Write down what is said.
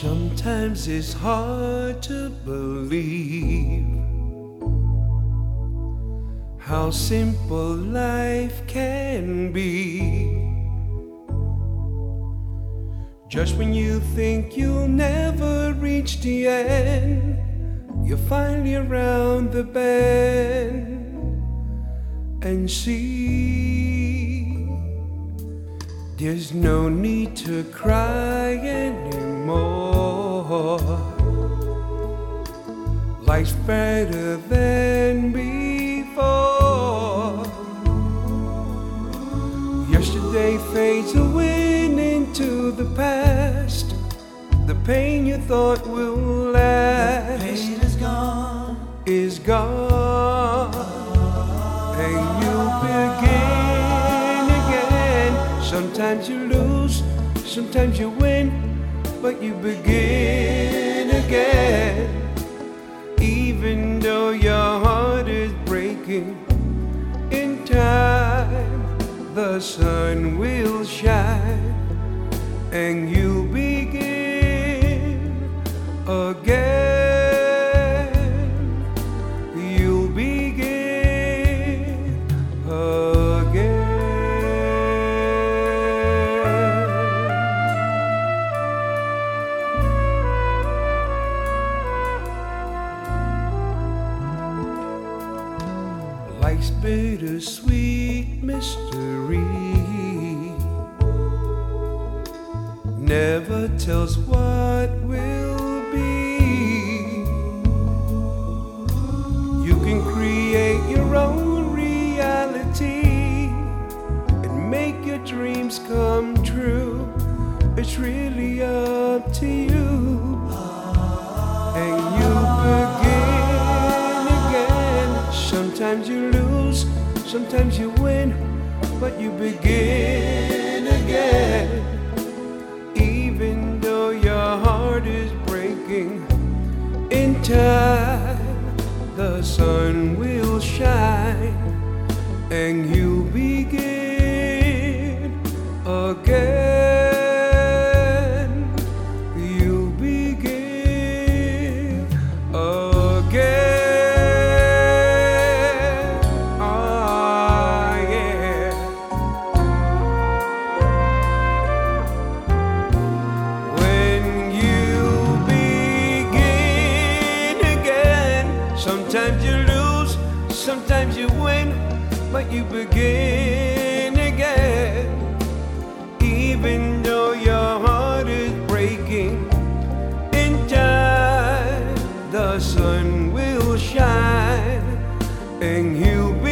Sometimes it's hard to believe how simple life can be. Just when you think you'll never reach the end, you're finally around the bend and see there's no need to cry anymore. Life's better than before. Yesterday fades away into the past. The pain you thought will last The pain is gone. is gone. Sometimes you lose, sometimes you win, but you begin again. Even though your heart is breaking, in time the sun will shine and you'll begin again. Life's bittersweet mystery never tells what will be. You can create your own reality and make your dreams come true. It's really up to you. Sometimes you win, but you begin again even though your heart is breaking. In time, the sun will shine and you begin again. Sometimes you lose, sometimes you win, but you begin again. Even though your heart is breaking, in time the sun will shine and you'll be